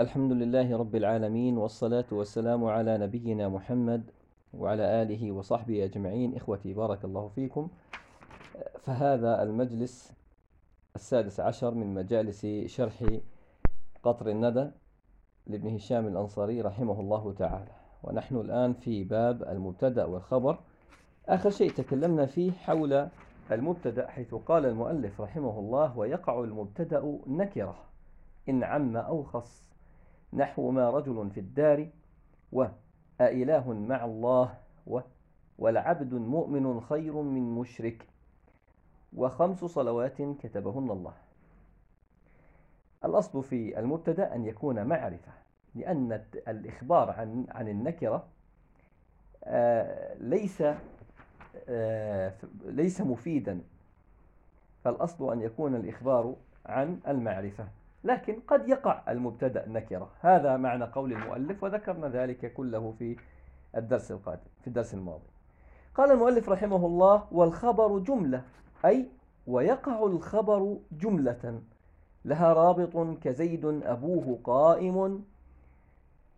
الحمد لله رب العالمين والصلاة والسلام على نبينا محمد وعلى آله وصحبه أجمعين. إخوتي بارك الله فيكم. فهذا المجلس السادس عشر من مجالس شرح قطر الندى لابن هشام الأنصاري رحمه الله تعالى. ونحن الآن في باب المبتدأ والخبر. آخر شيء تكلمنا فيه حول المبتدأ حيث قال المؤلف رحمه الله ويقع المبتدأ نكرة إن عم أو خص نحو ما رجل في الدار وأإله مع الله و ولعبد مؤمن خير من مشرك وخمس صلوات كتبهن الله. الأصل في المبتدأ أن يكون معرفة لأن الإخبار عن عن النكرة آه، ليس آه، ليس مفيدا. فالأصل أن يكون الإخبار عن المعرفة. لكن قد يقع المبتدأ نكرة. هذا معنى قول المؤلف وذكرنا ذلك كله في الدرس القادم في الدرس الماضي. قال المؤلف رحمه الله والخبر جملة. أي ويقع الخبر جملة. لها رابط كزيد أبوه قائم.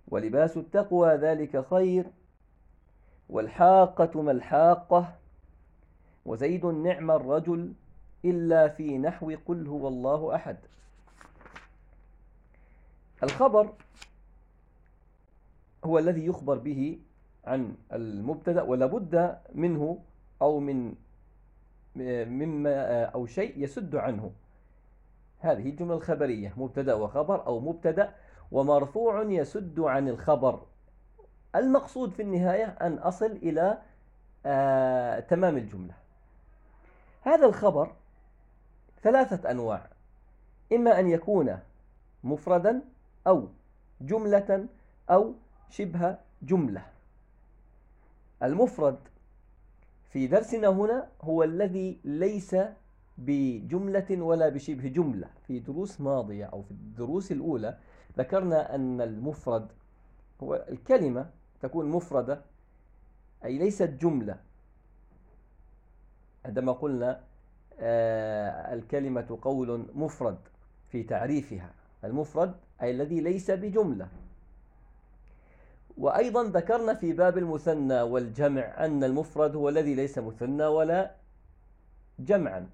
ولباس التقوى ذلك خير. والحاقة ما الحاقة. وزيد نعم الرجل. إلا في نحو قل هو الله أحد. الخبر هو الذي يخبر به عن المبتدأ ولا بد منه أو من مما أو شيء يسد عنه. هذه الجملة الخبرية مبتدأ وخبر أو مبتدأ ومرفوع يسد عن الخبر. المقصود في النهاية أن أصل إلى آه تمام الجملة. هذا الخبر ثلاثة أنواع. إما أن يكون مفردا أو جملة أو شبه جملة. المفرد في درسنا هنا هو الذي ليس بجملة ولا بشبه جملة. في دروس ماضية أو في الدروس الأولى ذكرنا أن المفرد هو الكلمة تكون مفردة أي ليست جملة. عندما قلنا آه الكلمة قول مفرد في تعريفها. المفرد أي الذي ليس بجملة. وأيضا ذكرنا في باب المثنى والجمع أن المفرد هو الذي ليس مثنى ولا جمعا.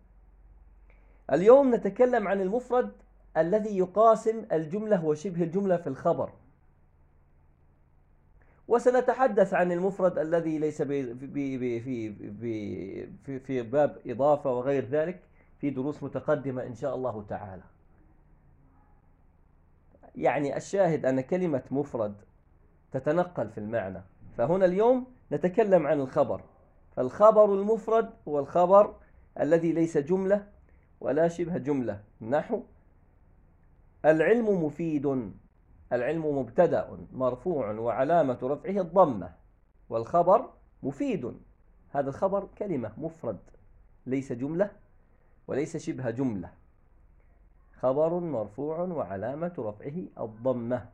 اليوم نتكلم عن المفرد الذي يقاسم الجملة وشبه الجملة في الخبر. وسنتحدث عن المفرد الذي ليس في في في في باب إضافة وغير ذلك في دروس متقدمة إن شاء الله تعالى. يعني الشاهد أن كلمة مفرد تتنقل في المعنى. فهنا اليوم نتكلم عن الخبر. فالخبر المفرد هو الخبر الذي ليس جملة ولا شبه جملة. نحو العلم مفيد العلم مبتدأ مرفوع وعلامة رفعه الضمة. والخبر مفيد. هذا الخبر كلمة مفرد ليس جملة وليس شبه جملة. خبر مرفوع وعلامة رفعه الضمة.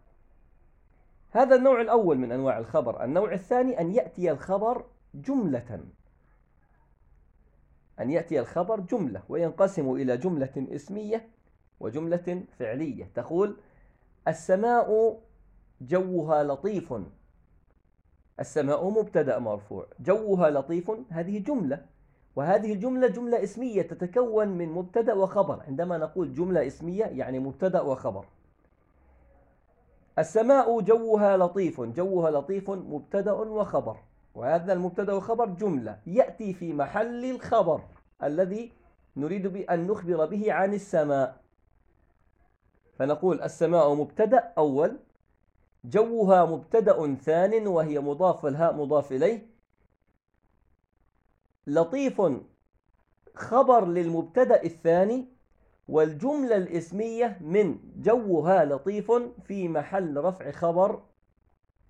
هذا النوع الأول من أنواع الخبر. النوع الثاني أن يأتي الخبر جملة. أن يأتي الخبر جملة وينقسم إلى جملة اسمية وجملة فعلية. تقول السماء جوها لطيف. السماء مبتدأ مرفوع. جوها لطيف هذه جملة. وهذه الجملة جملة اسمية تتكون من مبتدأ وخبر عندما نقول جملة اسمية يعني مبتدأ وخبر. السماء جوها لطيف جوها لطيف مبتدأ وخبر. وهذا المبتدأ وخبر جملة يأتي في محل الخبر الذي نريد أن نخبر به عن السماء. فنقول السماء مبتدأ أول. جوها مبتدأ ثان وهي مضاف الهاء مضاف إليه. لطيف خبر للمبتدأ الثاني والجملة الإسمية من جوها لطيف في محل رفع خبر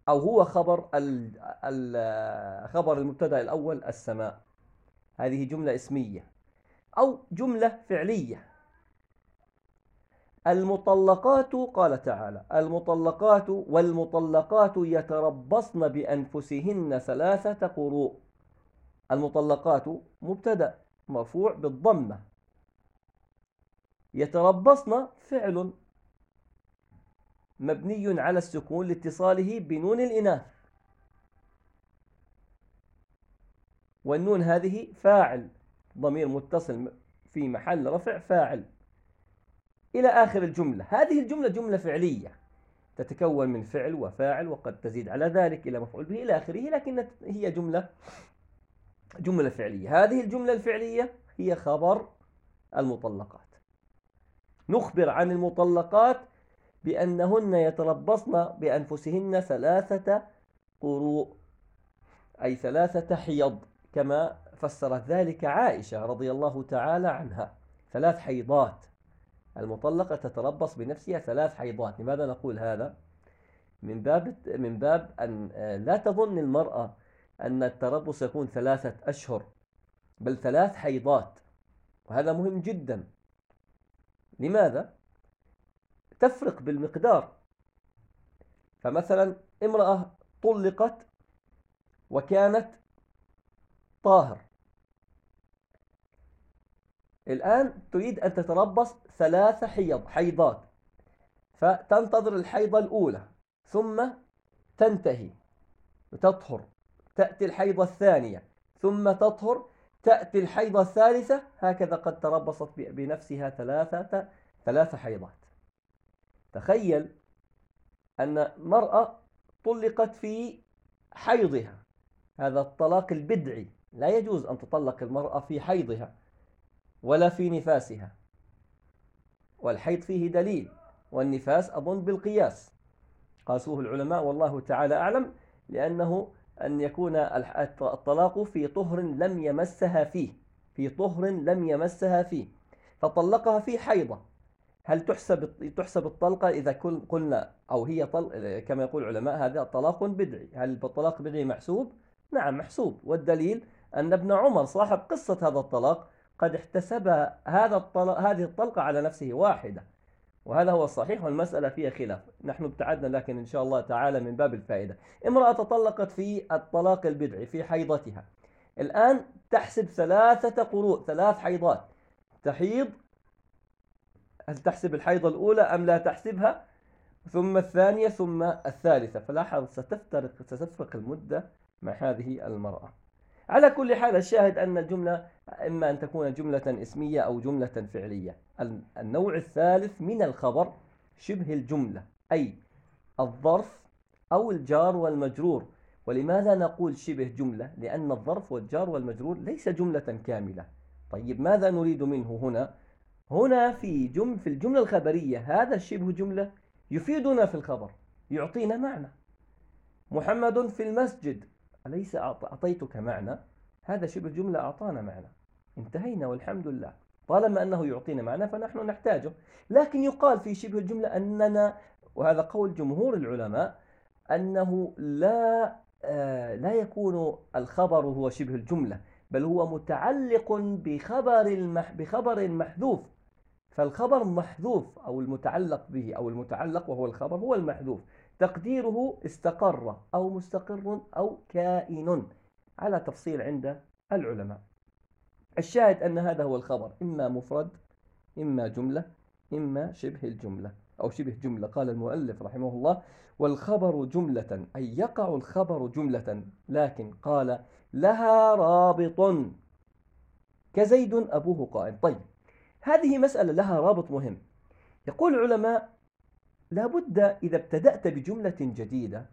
أو هو خبر خبر المبتدأ الأول السماء. هذه جملة إسمية. أو جملة فعلية. المطلقات قال تعالى المطلقات والمطلقات يتربصن بأنفسهن ثلاثة قروء. المطلقات مبتدأ مرفوع بالضمة. يتربصن فعل مبني على السكون لاتصاله بنون الإناث. والنون هذه فاعل ضمير متصل في محل رفع فاعل. إلى آخر الجملة هذه الجملة جملة فعلية. تتكون من فعل وفاعل وقد تزيد على ذلك إلى مفعول به إلى آخره لكن هي جملة جملة فعلية. هذه الجملة الفعلية هي خبر المطلقات. نخبر عن المطلقات بأنهن يتربصن بأنفسهن ثلاثة قروء أي ثلاثة حيض كما فسرت ذلك عائشة رضي الله تعالى عنها. ثلاث حيضات. المطلقة تتربص بنفسها ثلاث حيضات. لماذا نقول هذا؟ من باب من باب أن لا تظن المرأة أن التربص يكون ثلاثة أشهر بل ثلاث حيضات وهذا مهم جدا. لماذا؟ تفرق بالمقدار. فمثلا امرأة طلقت وكانت طاهر. الآن تريد أن تتربص ثلاث حيض حيضات. فتنتظر الحيضة الأولى ثم تنتهي وتطهر. تأتي الحيضة الثانية ثم تطهر تأتي الحيضة الثالثة هكذا قد تربصت بنفسها ثلاثة ثلاث حيضات. تخيل أن مرأة طلقت في حيضها هذا الطلاق البدعي لا يجوز أن تطلق المرأة في حيضها ولا في نفاسها. والحيض فيه دليل والنفاس أظن بالقياس. قاسوه العلماء والله تعالى أعلم لأنه أن يكون الطلاق في طهر لم يمسها فيه في طهر لم يمسها فيه فطلقها في حيضة. هل تحسب تحسب الطلقة إذا قلنا أو هي طل كما يقول العلماء هذا طلاق بدعي. هل الطلاق بدعي محسوب؟ نعم محسوب. والدليل أن ابن عمر صاحب قصة هذا الطلاق قد احتسب هذا الطلق هذه الطلقة على نفسه واحدة. وهذا هو الصحيح والمسألة فيها خلاف. نحن ابتعدنا لكن إن شاء الله تعالى من باب الفائدة. امرأة تطلقت في الطلاق البدعي في حيضتها. الآن تحسب ثلاثة قروء ثلاث حيضات. تحيض هل تحسب الحيضة الأولى أم لا تحسبها؟ ثم الثانية ثم الثالثة. فلاحظ ستفترق ستفرق المدة مع هذه المرأة. على كل حال الشاهد أن الجملة إما أن تكون جملة اسمية أو جملة فعلية النوع الثالث من الخبر شبه الجملة أي الظرف أو الجار والمجرور ولماذا نقول شبه جملة؟ لأن الظرف والجار والمجرور ليس جملة كاملة طيب ماذا نريد منه هنا؟ هنا في جم في الجملة الخبرية هذا الشبه جملة يفيدنا في الخبر يعطينا معنى محمد في المسجد أليس أعطيتك معنى؟ هذا شبه جملة أعطانا معنى. انتهينا والحمد لله. طالما أنه يعطينا معنى فنحن نحتاجه. لكن يقال في شبه الجملة أننا وهذا قول جمهور العلماء أنه لا آه لا يكون الخبر هو شبه الجملة بل هو متعلق بخبر المح بخبر محذوف. فالخبر محذوف أو المتعلق به أو المتعلق وهو الخبر هو المحذوف. تقديره استقر أو مستقر أو كائن. على تفصيل عند العلماء. الشاهد أن هذا هو الخبر. إما مفرد إما جملة إما شبه الجملة أو شبه جملة. قال المؤلف رحمه الله والخبر جملة أي يقع الخبر جملة لكن قال لها رابط. كزيد أبوه قائم طيب هذه مسألة لها رابط مهم. يقول العلماء لابد إذا ابتدأت بجملة جديدة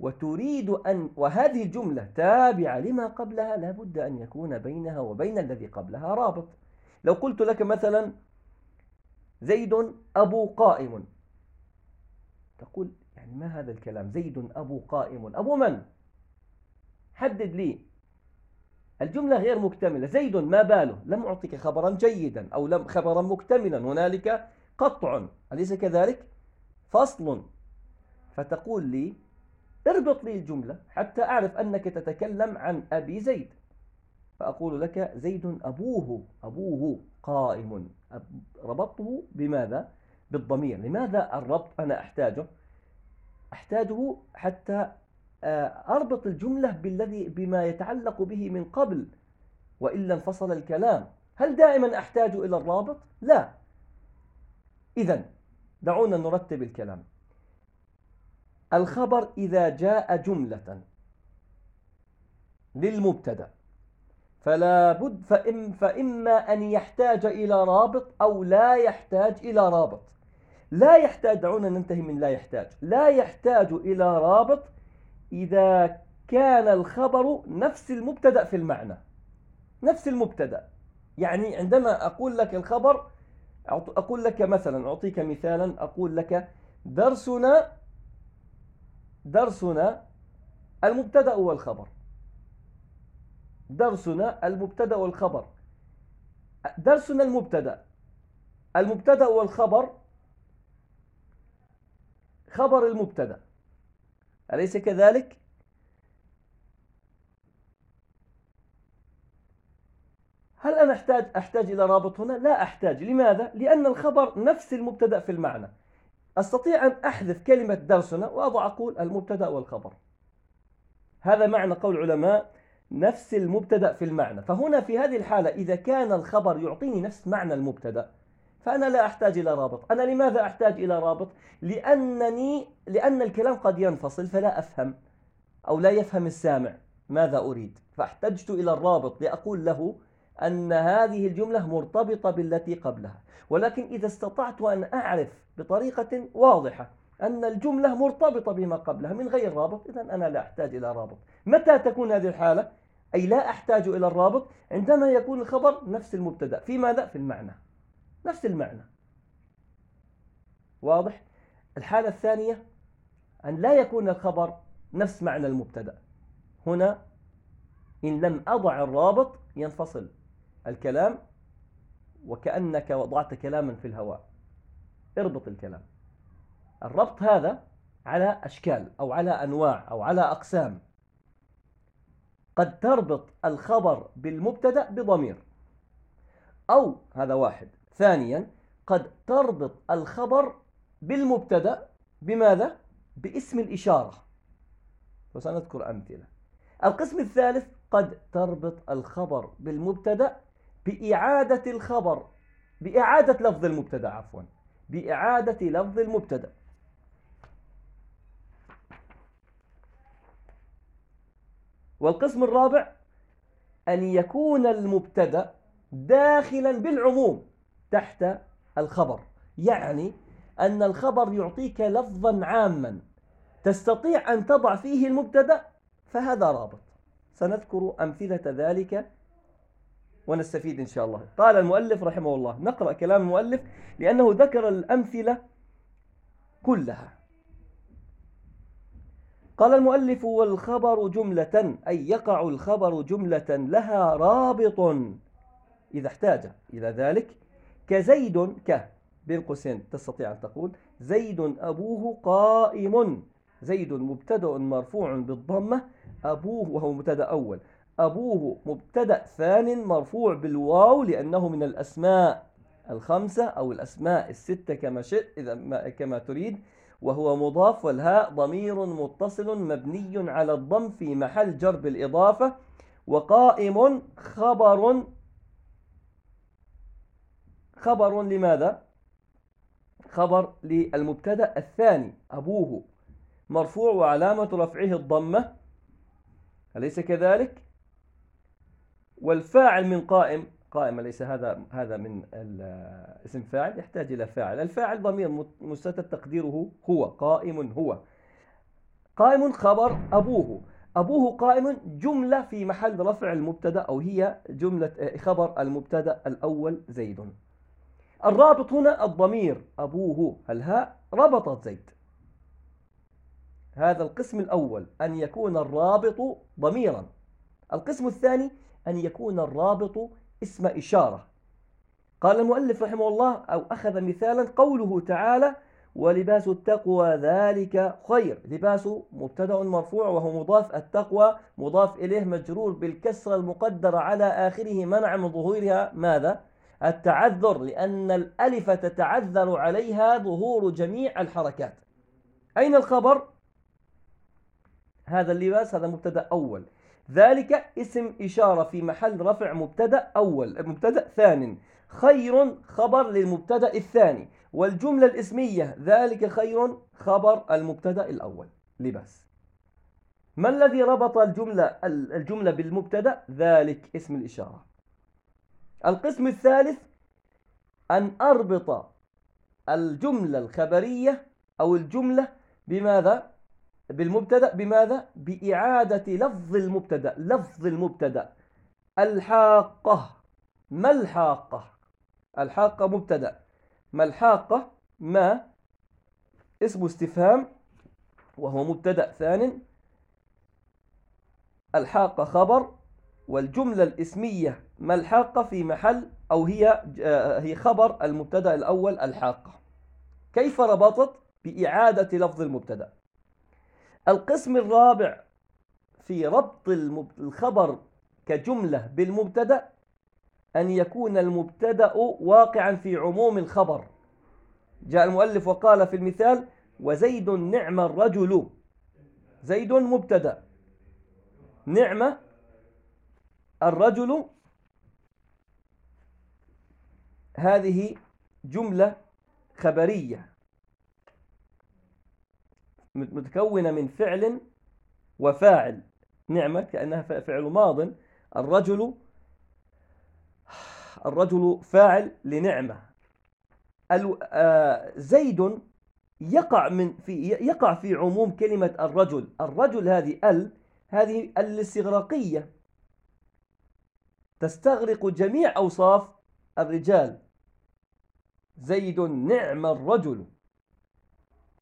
وتريد أن وهذه الجملة تابعة لما قبلها لابد أن يكون بينها وبين الذي قبلها رابط. لو قلت لك مثلا زيد أبو قائم. تقول يعني ما هذا الكلام؟ زيد أبو قائم. أبو من؟ حدد لي. الجملة غير مكتملة. زيد ما باله؟ لم أعطيك خبرا جيدا أو لم خبرا مكتملا. هنالك قطع. أليس كذلك؟ فصل فتقول لي اربط لي الجملة حتى أعرف أنك تتكلم عن أبي زيد فأقول لك زيد أبوه أبوه قائم ربطته بماذا؟ بالضمير لماذا الربط أنا أحتاجه؟ أحتاجه حتى آه، أربط الجملة بالذي بما يتعلق به من قبل وإلا انفصل الكلام هل دائما أحتاج إلى الرابط؟ لا إذا دعونا نرتب الكلام. الخبر إذا جاء جملة للمبتدأ فلا بد فإم فإما أن يحتاج إلى رابط أو لا يحتاج إلى رابط. لا يحتاج دعونا ننتهي من لا يحتاج. لا يحتاج إلى رابط إذا كان الخبر نفس المبتدأ في المعنى. نفس المبتدأ. يعني عندما أقول لك الخبر أقول لك مثلا أعطيك مثالا أقول لك درسنا درسنا المبتدأ والخبر. درسنا المبتدأ والخبر. درسنا المبتدأ. المبتدأ والخبر خبر المبتدأ. أليس كذلك؟ هل أنا أحتاج أحتاج إلى رابط هنا؟ لا أحتاج. لماذا؟ لأن الخبر نفس المبتدأ في المعنى. أستطيع أن أحذف كلمة درسنا وأضع أقول المبتدأ والخبر. هذا معنى قول العلماء نفس المبتدأ في المعنى. فهنا في هذه الحالة إذا كان الخبر يعطيني نفس معنى المبتدأ فأنا لا أحتاج إلى رابط. أنا لماذا أحتاج إلى رابط؟ لأنني لأن الكلام قد ينفصل فلا أفهم أو لا يفهم السامع ماذا أريد. فاحتجت إلى الرابط لأقول له أن هذه الجملة مرتبطة بالتي قبلها. ولكن إذا استطعت أن أعرف بطريقة واضحة أن الجملة مرتبطة بما قبلها من غير رابط إذا أنا لا أحتاج إلى رابط. متى تكون هذه الحالة؟ أي لا أحتاج إلى الرابط عندما يكون الخبر نفس المبتدأ. في ماذا؟ في المعنى. نفس المعنى. واضح؟ الحالة الثانية أن لا يكون الخبر نفس معنى المبتدأ. هنا إن لم أضع الرابط ينفصل. الكلام وكأنك وضعت كلاما في الهواء. اربط الكلام. الربط هذا على أشكال أو على أنواع أو على أقسام. قد تربط الخبر بالمبتدأ بضمير. أو هذا واحد. ثانيا قد تربط الخبر بالمبتدأ بماذا؟ باسم الإشارة. وسنذكر أمثلة. القسم الثالث قد تربط الخبر بالمبتدأ بإعادة الخبر بإعادة لفظ المبتدأ عفوا بإعادة لفظ المبتدأ. والقسم الرابع أن يكون المبتدأ داخلا بالعموم تحت الخبر. يعني أن الخبر يعطيك لفظا عاما تستطيع أن تضع فيه المبتدأ فهذا رابط. سنذكر أمثلة ذلك ونستفيد إن شاء الله. قال المؤلف رحمه الله نقرأ كلام المؤلف لأنه ذكر الأمثلة كلها. قال المؤلف والخبر جملة أي يقع الخبر جملة لها رابط إذا احتاج إلى ذلك. كزيد ك بين قوسين تستطيع أن تقول. زيد أبوه قائم. زيد مبتدأ مرفوع بالضمة أبوه وهو مبتدأ أول. أبوه مبتدأ ثان مرفوع بالواو لأنه من الأسماء الخمسة أو الأسماء الستة كما شئت إذا كما تريد وهو مضاف والهاء ضمير متصل مبني على الضم في محل جر بالإضافة وقائم خبر خبر لماذا؟ خبر للمبتدأ الثاني أبوه مرفوع وعلامة رفعه الضمة أليس كذلك؟ والفاعل من قائم قائم ليس هذا هذا من اسم فاعل يحتاج إلى فاعل. الفاعل ضمير مستتر تقديره هو قائم هو. قائم خبر أبوه. أبوه قائم جملة في محل رفع المبتدأ أو هي جملة خبر المبتدأ الأول زيد. الرابط هنا الضمير أبوه. الهاء ربطت زيد. هذا القسم الأول أن يكون الرابط ضميرا. القسم الثاني أن يكون الرابط اسم إشارة. قال المؤلف رحمه الله أو أخذ مثالا قوله تعالى ولباس التقوى ذلك خير لباس مبتدأ مرفوع وهو مضاف التقوى مضاف إليه مجرور بالكسر المقدر على آخره منع من ظهورها. ماذا؟ التعذر لأن الألف تتعذر عليها ظهور جميع الحركات. أين الخبر؟ هذا اللباس هذا مبتدأ أول. ذلك اسم إشارة في محل رفع مبتدأ أول مبتدأ ثان. خير خبر للمبتدأ الثاني. والجملة الاسمية ذلك خير خبر المبتدأ الأول. لباس. ما الذي ربط الجملة الجملة بالمبتدأ؟ ذلك اسم الإشارة. القسم الثالث أن أربط الجملة الخبرية أو الجملة بماذا؟ بالمبتدأ بماذا؟ بإعادة لفظ المبتدأ. لفظ المبتدأ. الحاقة. ما الحاقة؟ الحاقة مبتدأ. ما الحاقة؟ ما؟ اسم استفهام وهو مبتدأ. ثان الحاقة خبر والجملة الاسمية. ما الحاقة في محل؟ أو هي هي خبر المبتدأ الأول الحاقة. كيف ربطت؟ بإعادة لفظ المبتدأ. القسم الرابع في ربط الخبر كجملة بالمبتدأ أن يكون المبتدأ واقعا في عموم الخبر. جاء المؤلف وقال في المثال وزيد نعم الرجل. زيد مبتدأ. نعم الرجل. هذه جملة خبرية. متكونة من فعل وفاعل. نعمة كأنها فعل ماض. الرجل الرجل فاعل لنعمة. زيد يقع من في يقع في عموم كلمة الرجل. الرجل هذه ال هذه الاستغراقية. تستغرق جميع أوصاف الرجال. زيد نعم الرجل.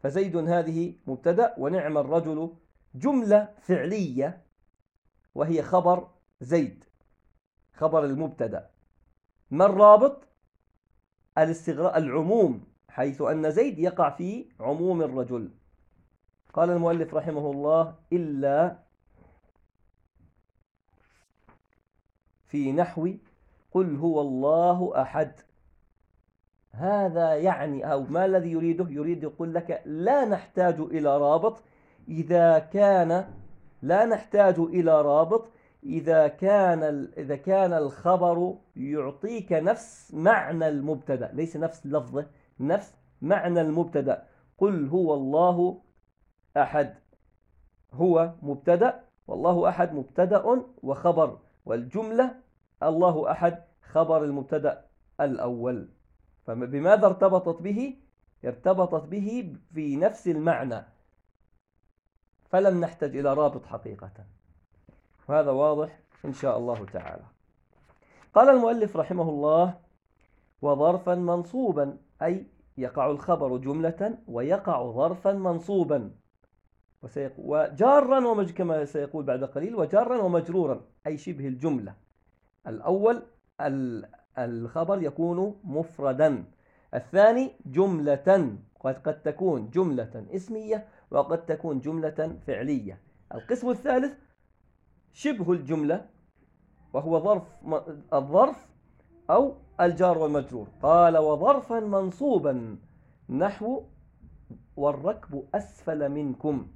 فزيد هذه مبتدأ ونعم الرجل جملة فعلية وهي خبر زيد خبر المبتدأ. ما الرابط؟ الاستغراء العموم حيث أن زيد يقع في عموم الرجل. قال المؤلف رحمه الله إلا في نحو قل هو الله أحد. هذا يعني أو ما الذي يريده؟ يريد يقول لك لا نحتاج إلى رابط إذا كان لا نحتاج إلى رابط إذا كان إذا كان الخبر يعطيك نفس معنى المبتدأ ليس نفس لفظه نفس معنى المبتدأ. قل هو الله أحد هو مبتدأ والله أحد مبتدأ وخبر والجملة الله أحد خبر المبتدأ الأول. فبماذا ارتبطت به ارتبطت به في نفس المعنى. فلم نحتج إلى رابط حقيقة. وهذا واضح إن شاء الله تعالى. قال المؤلف رحمه الله وظرفا منصوبا أي يقع الخبر جملة ويقع ظرفا منصوبا. وجارا ومج كما سيقول بعد قليل وجارا ومجرورا أي شبه الجملة. الأول الخبر يكون مفردا. الثاني جملة قد قد تكون جملة اسمية وقد تكون جملة فعلية. القسم الثالث شبه الجملة وهو ظرف الظرف أو الجار والمجرور. قال وظرفا منصوبا نحو والركب أسفل منكم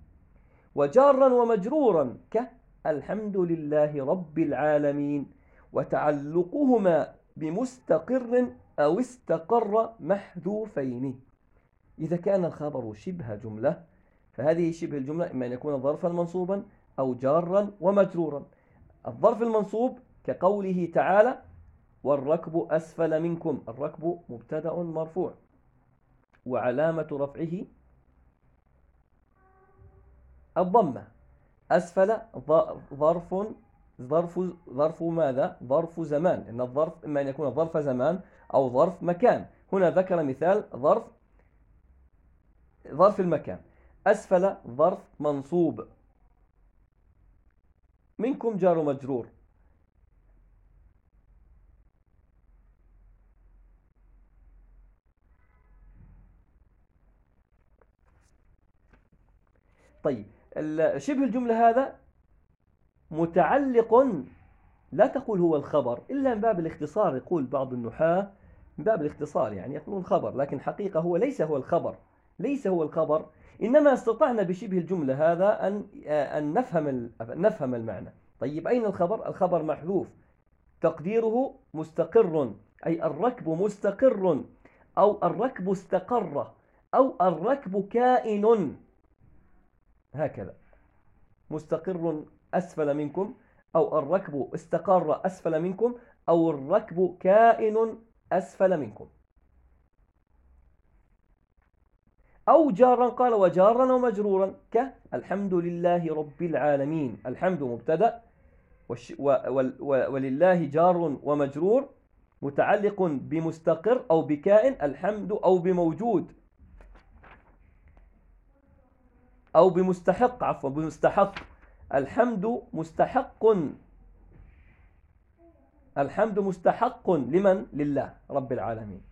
وجارا ومجرورا كالحمد لله رب العالمين وتعلقهما بمستقر أو استقر محذوفين. إذا كان الخبر شبه جملة فهذه شبه الجملة إما أن يكون ظرفا منصوبا أو جارا ومجرورا. الظرف المنصوب كقوله تعالى والركب أسفل منكم. الركب مبتدأ مرفوع. وعلامة رفعه الضمة. أسفل ظرف ظرف ظرف ماذا؟ ظرف زمان إن الظرف إما أن يكون ظرف زمان أو ظرف مكان. هنا ذكر مثال ظرف ظرف المكان. أسفل ظرف منصوب. منكم جار مجرور. طيب شبه الجملة هذا متعلق لا تقول هو الخبر إلا من باب الاختصار يقول بعض النحاة من باب الاختصار يعني يقولون خبر لكن حقيقة هو ليس هو الخبر ليس هو الخبر. إنما استطعنا بشبه الجملة هذا أن أن نفهم نفهم المعنى. طيب أين الخبر؟ الخبر محذوف. تقديره مستقر أي الركب مستقر أو الركب استقر أو الركب كائن. هكذا. مستقر أسفل منكم أو الركب استقر أسفل منكم أو الركب كائن أسفل منكم. أو جارا قال وجارا ومجرورا كالحمد لله رب العالمين. الحمد مبتدأ ولله جار ومجرور متعلق بمستقر أو بكائن الحمد أو بموجود. أو بمستحق عفوا بمستحق. الحمد مستحق. الحمد مستحق لمن؟ لله رب العالمين.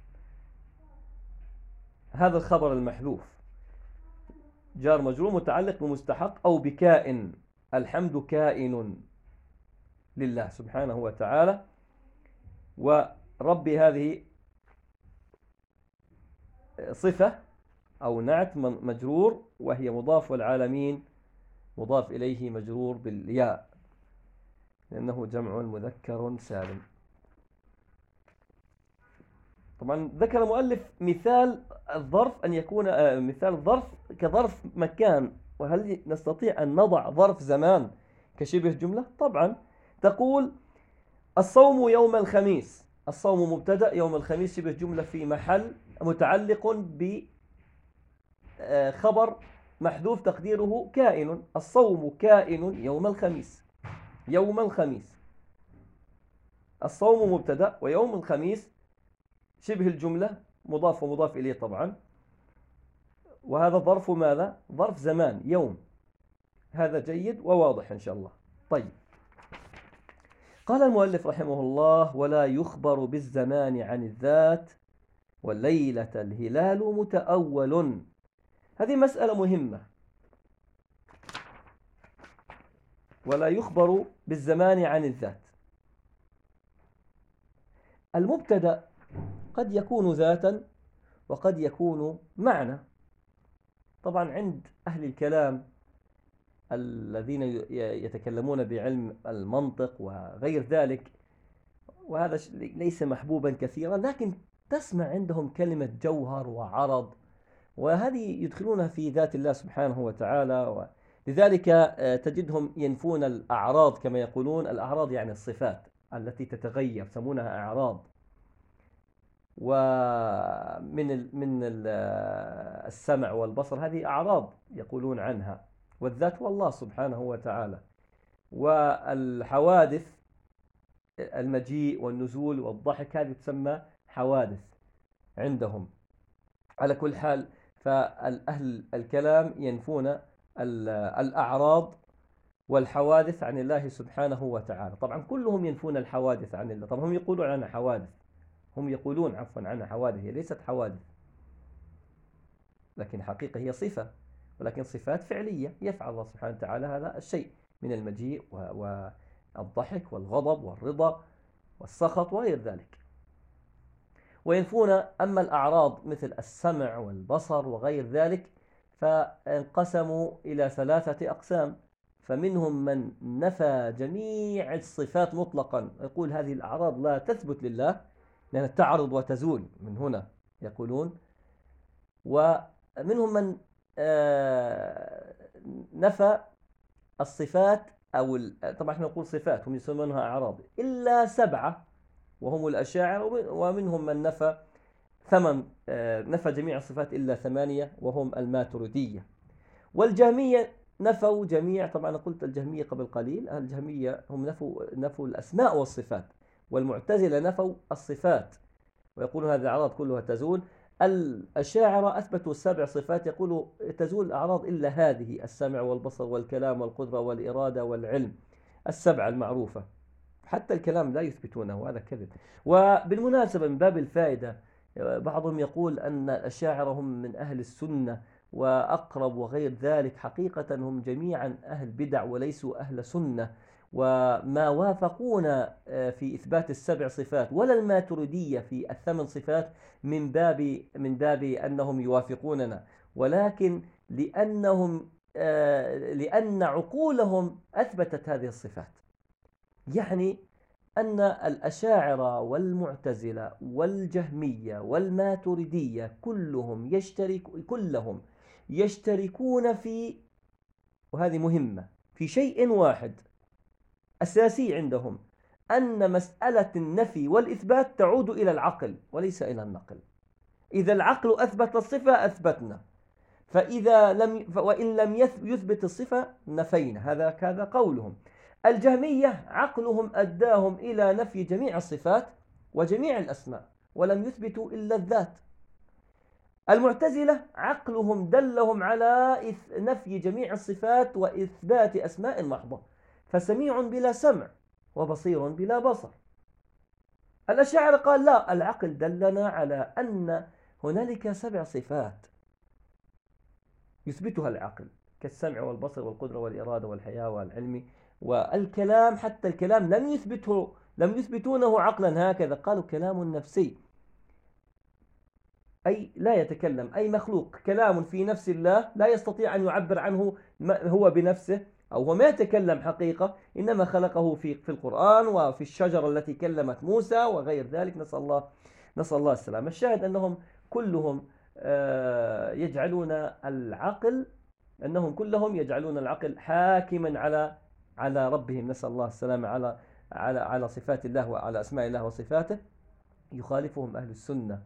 هذا الخبر المحذوف. جار مجرور متعلق بمستحق أو بكائن. الحمد كائن لله سبحانه وتعالى. ورب هذه صفة أو نعت مجرور وهي مضاف والعالمين مضاف إليه مجرور بالياء لأنه جمع مذكر سالم. طبعا ذكر المؤلف مثال الظرف أن يكون آه، مثال الظرف كظرف مكان. وهل نستطيع أن نضع ظرف زمان كشبه جملة؟ طبعا. تقول الصوم يوم الخميس. الصوم مبتدأ يوم الخميس شبه جملة في محل متعلق بخبر آه، محذوف تقديره كائن. الصوم كائن يوم الخميس. يوم الخميس. الصوم مبتدأ ويوم الخميس. شبه الجملة مضاف ومضاف إليه طبعا. وهذا ظرف ماذا؟ ظرف زمان يوم. هذا جيد وواضح إن شاء الله. طيب. قال المؤلف رحمه الله ولا يخبر بالزمان عن الذات والليلة الهلال متأول. هذه مسألة مهمة. ولا يخبر بالزمان عن الذات. المبتدأ قد يكون ذاتا وقد يكون معنى. طبعا عند أهل الكلام الذين يتكلمون بعلم المنطق وغير ذلك وهذا ليس محبوبا كثيرا لكن تسمع عندهم كلمة جوهر وعرض. وهذه يدخلونها في ذات الله سبحانه وتعالى لذلك آه، تجدهم ينفون الأعراض كما يقولون. الأعراض يعني الصفات التي تتغير يسمونها أعراض. ومن من آه، السمع والبصر هذه أعراض يقولون عنها. والذات هو الله سبحانه وتعالى. والحوادث المجيء والنزول والضحك هذه تسمى حوادث عندهم. على كل حال فالأهل الكلام ينفون الأعراض والحوادث عن الله سبحانه وتعالى. طبعا كلهم ينفون الحوادث عن الله. طبعا هم يقولون عنها حوادث. هم يقولون عفوا عنها حوادث. هي ليست حوادث. لكن حقيقة هي صفة. ولكن صفات فعلية يفعل الله سبحانه وتعالى هذا الشيء من المجيء والضحك والغضب والرضا والسخط وغير ذلك. وينفون أما الأعراض مثل السمع والبصر وغير ذلك فانقسموا إلى ثلاثة أقسام. فمنهم من نفى جميع الصفات مطلقا. يقول هذه الأعراض لا تثبت لله لأنها تعرض وتزول من هنا يقولون. ومنهم من آه، نفى الصفات أو طبعا إحنا نقول صفات هم يسمونها أعراض إلا سبعة. وهم الأشاعر ومنهم من نفى ثمن آه، نفى جميع الصفات إلا ثمانية وهم الماتريدية. والجهمية نفوا جميع طبعا قلت الجهمية قبل قليل الجهمية هم نفوا, نفوا الأسماء والصفات والمعتزلة نفوا الصفات. ويقولون هذه الأعراض كلها تزول. الأشاعرة أثبتوا السبع صفات يقولوا تزول الأعراض إلا هذه السمع والبصر والكلام والقدرة والإرادة والعلم السبعة المعروفة. حتى الكلام لا يثبتونه هذا كذب. وبالمناسبة من باب الفائدة بعضهم يقول أن الأشاعرة هم من أهل السنة وأقرب وغير ذلك. حقيقة هم جميعا أهل بدع وليسوا أهل سنة. وما وافقونا آه، في إثبات السبع صفات ولا الماتريدية في الثمان صفات من باب من باب أنهم يوافقوننا. ولكن لأنهم آه، لأن عقولهم أثبتت هذه الصفات. يعني أن الأشاعرة والمعتزلة والجهمية والماتريدية كلهم يشترك كلهم يشتركون في وهذه مهمة في شيء واحد أساسي عندهم أن مسألة النفي والإثبات تعود إلى العقل وليس إلى النقل. إذا العقل أثبت الصفة أثبتنا فإذا لم وإن لم يثبت الصفة نفينا هذا هذا قولهم. الجهمية عقلهم أداهم إلى نفي جميع الصفات وجميع الأسماء ولم يثبتوا إلا الذات. المعتزلة عقلهم دلهم على نفي جميع الصفات وإثبات أسماء محضة فسميع بلا سمع وبصير بلا بصر. الأشاعرة قال لا العقل دلنا على أن هنالك سبع صفات يثبتها العقل كالسمع والبصر والقدرة والإرادة والحياة والعلم. والكلام حتى الكلام لم يثبته لم يثبتونه عقلا هكذا. قالوا كلام نفسي. أي لا يتكلم أي مخلوق. كلام في نفس الله لا يستطيع أن يعبر عنه هو بنفسه أو هو ما يتكلم حقيقة إنما خلقه في في القرآن وفي الشجرة التي كلمت موسى وغير ذلك. نسأل الله نسأل الله السلامة. الشاهد أنهم كلهم آه، يجعلون العقل أنهم كلهم يجعلون العقل حاكما على على ربهم نسأل الله السلامة على على على صفات الله وعلى أسماء الله وصفاته. يخالفهم أهل السنة.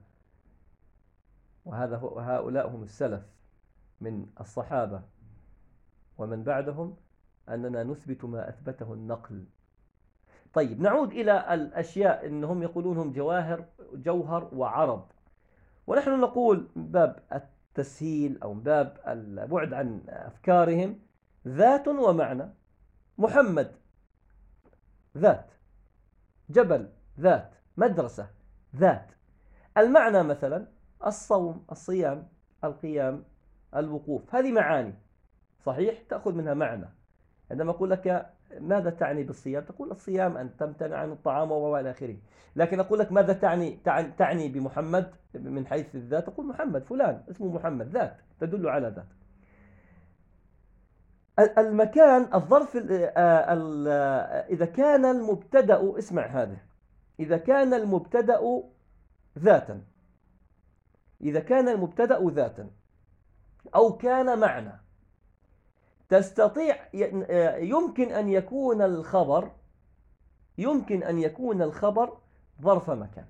وهذا هؤلاء هم السلف من الصحابة. ومن بعدهم أننا نثبت ما أثبته النقل. طيب نعود إلى الأشياء أنهم يقولونهم جواهر جوهر وعرض ونحن نقول من باب التسهيل أو من باب البعد عن أفكارهم ذات ومعنى. محمد ذات جبل ذات مدرسة ذات. المعنى مثلا الصوم الصيام القيام الوقوف هذه معاني. صحيح؟ تأخذ منها معنى. عندما أقول لك ماذا تعني بالصيام؟ تقول الصيام أن تمتنع عن الطعام وإلى آخره. لكن أقول لك ماذا تعني تعني بمحمد من حيث الذات؟ تقول محمد فلان اسمه محمد ذات تدل على ذات. المكان الظرف إذا كان المبتدأ اسمع هذا إذا كان المبتدأ ذاتا. إذا كان المبتدأ ذاتا. أو كان معنى تستطيع يمكن أن يكون الخبر يمكن أن يكون الخبر ظرف مكان.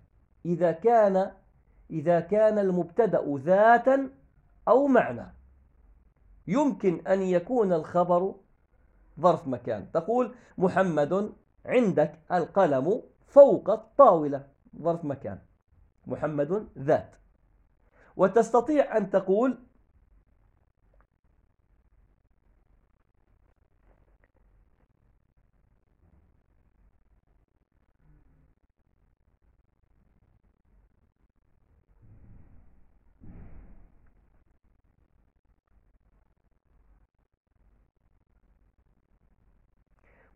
إذا كان إذا كان المبتدأ ذاتا أو معنى يمكن أن يكون الخبر ظرف مكان. تقول محمد عندك القلم فوق الطاولة. ظرف مكان. محمد ذات. وتستطيع أن تقول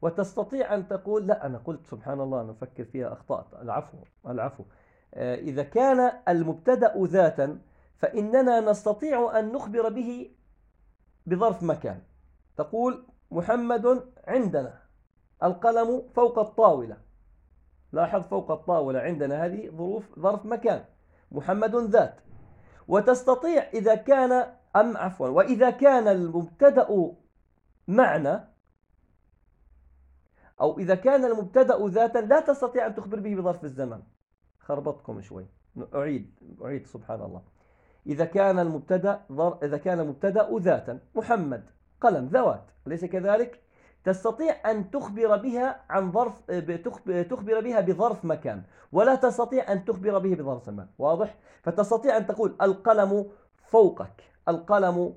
وتستطيع أن تقول لا أنا قلت سبحان الله نفكر فيها أخطأت العفو العفو. آه، إذا كان المبتدأ ذاتا فإننا نستطيع أن نخبر به بظرف مكان. تقول محمد عندنا القلم فوق الطاولة. لاحظ فوق الطاولة عندنا هذه ظروف ظرف مكان. محمد ذات. وتستطيع إذا كان أم عفوا وإذا كان المبتدأ معنى أو إذا كان المبتدأ ذاتا لا تستطيع أن تخبر به بظرف الزمن. خربطكم شوي. أعيد أعيد سبحان الله. إذا كان المبتدأ إذا كان المبتدأ ذاتا محمد قلم ذوات أليس كذلك؟ تستطيع أن تخبر بها عن ظرف تخبر بها بظرف مكان ولا تستطيع أن تخبر به بظرف زمان واضح؟ فتستطيع أن تقول القلم فوقك القلم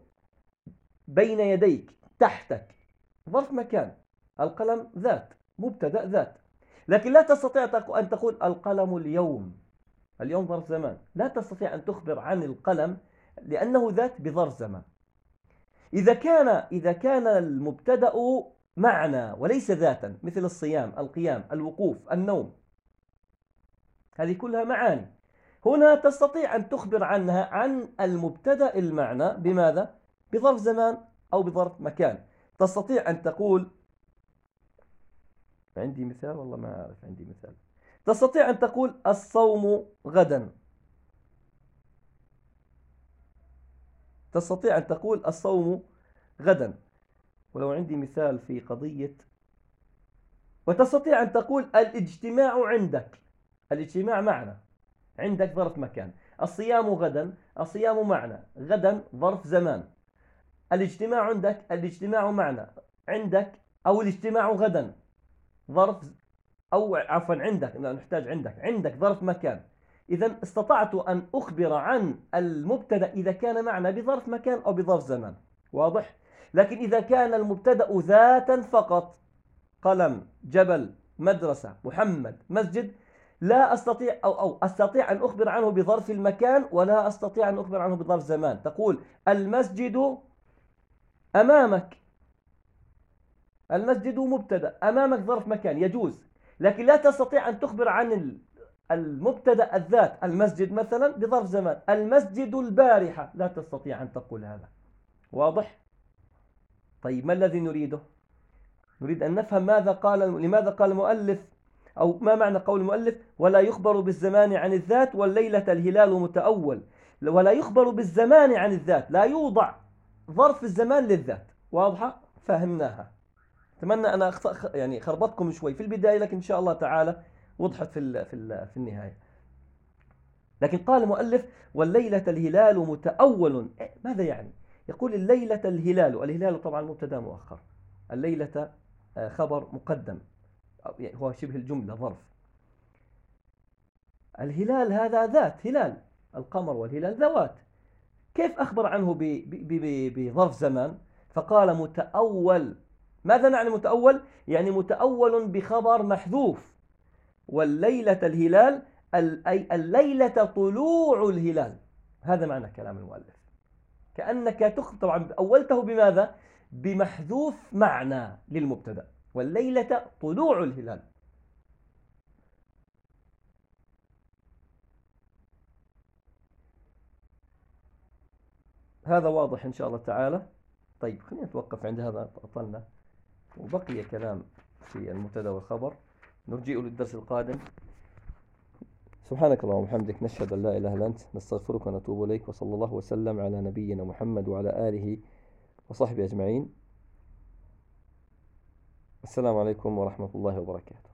بين يديك تحتك. ظرف مكان. القلم ذات مبتدأ ذات. لكن لا تستطيع أن تقول القلم اليوم. اليوم ظرف زمان. لا تستطيع أن تخبر عن القلم لأنه ذات بظرف زمان. إذا كان إذا كان المبتدأ معنى وليس ذاتا مثل الصيام القيام الوقوف النوم. هذه كلها معاني. هنا تستطيع أن تخبر عنها عن المبتدأ المعنى بماذا؟ بظرف زمان أو بظرف مكان. تستطيع أن تقول عندي مثال؟ والله ما أعرف عندي مثال. تستطيع أن تقول الصوم غدا. تستطيع أن تقول الصوم غدا. ولو عندي مثال في قضية. وتستطيع أن تقول الاجتماع عندك. الاجتماع معنا عندك ظرف مكان. الصيام غدا. الصيام معنا غدا ظرف زمان. الاجتماع عندك الاجتماع معنا عندك أو الاجتماع غدا. ظرف أو عفوا عندك نحتاج عندك عندك ظرف مكان. إذا استطعت أن أخبر عن المبتدأ إذا كان معنا بظرف مكان أو بظرف زمان. واضح؟ لكن إذا كان المبتدأ ذاتا فقط قلم جبل مدرسة محمد مسجد لا أستطيع أو, أو أستطيع أن أخبر عنه بظرف المكان ولا أستطيع أن أخبر عنه بظرف زمان. تقول المسجد أمامك. المسجد مبتدأ أمامك ظرف مكان يجوز لكن لا تستطيع أن تخبر عن المبتدأ الذات المسجد مثلا بظرف زمان. المسجد البارحة. لا تستطيع أن تقول هذا. واضح؟ طيب ما الذي نريده؟ نريد أن نفهم ماذا قال لماذا قال المؤلف؟ أو ما معنى قول المؤلف؟ ولا يخبر بالزمان عن الذات والليلة الهلال متأول. ولا يخبر بالزمان عن الذات. لا يوضع ظرف الزمان للذات. واضحة؟ فهمناها. أتمنى أنا يعني خربطكم شوي في البداية لكن إن شاء الله تعالى وضحت في في في النهاية. لكن قال المؤلف والليلة الهلال متأول. إيه، ماذا يعني؟ يقول الليلة الهلال. الهلال طبعا مبتدأ مؤخر الليلة آه، خبر مقدم. يعني هو شبه الجملة ظرف. الهلال هذا ذات هلال. القمر والهلال ذوات. كيف أخبر عنه بظرف زمان؟ فقال متأول. ماذا نعني متأول؟ يعني متأول بخبر محذوف. والليلة الهلال أي الليلة طلوع الهلال. هذا معنى كلام المؤلف. كأنك تخ... طبعا أولته بماذا؟ بمحذوف معنى للمبتدأ. والليلة طلوع الهلال. هذا واضح إن شاء الله تعالى. طيب خلينا نتوقف عند هذا. أطلنا. وبقي كلام في المبتدأ والخبر. نرجئ للدرس القادم. سبحانك اللهم وبحمدك نشهد أن لا إله إلا أنت نستغفرك ونتوب إليك وصلى الله وسلم على نبينا محمد وعلى آله وصحبه أجمعين. السلام عليكم ورحمة الله وبركاته.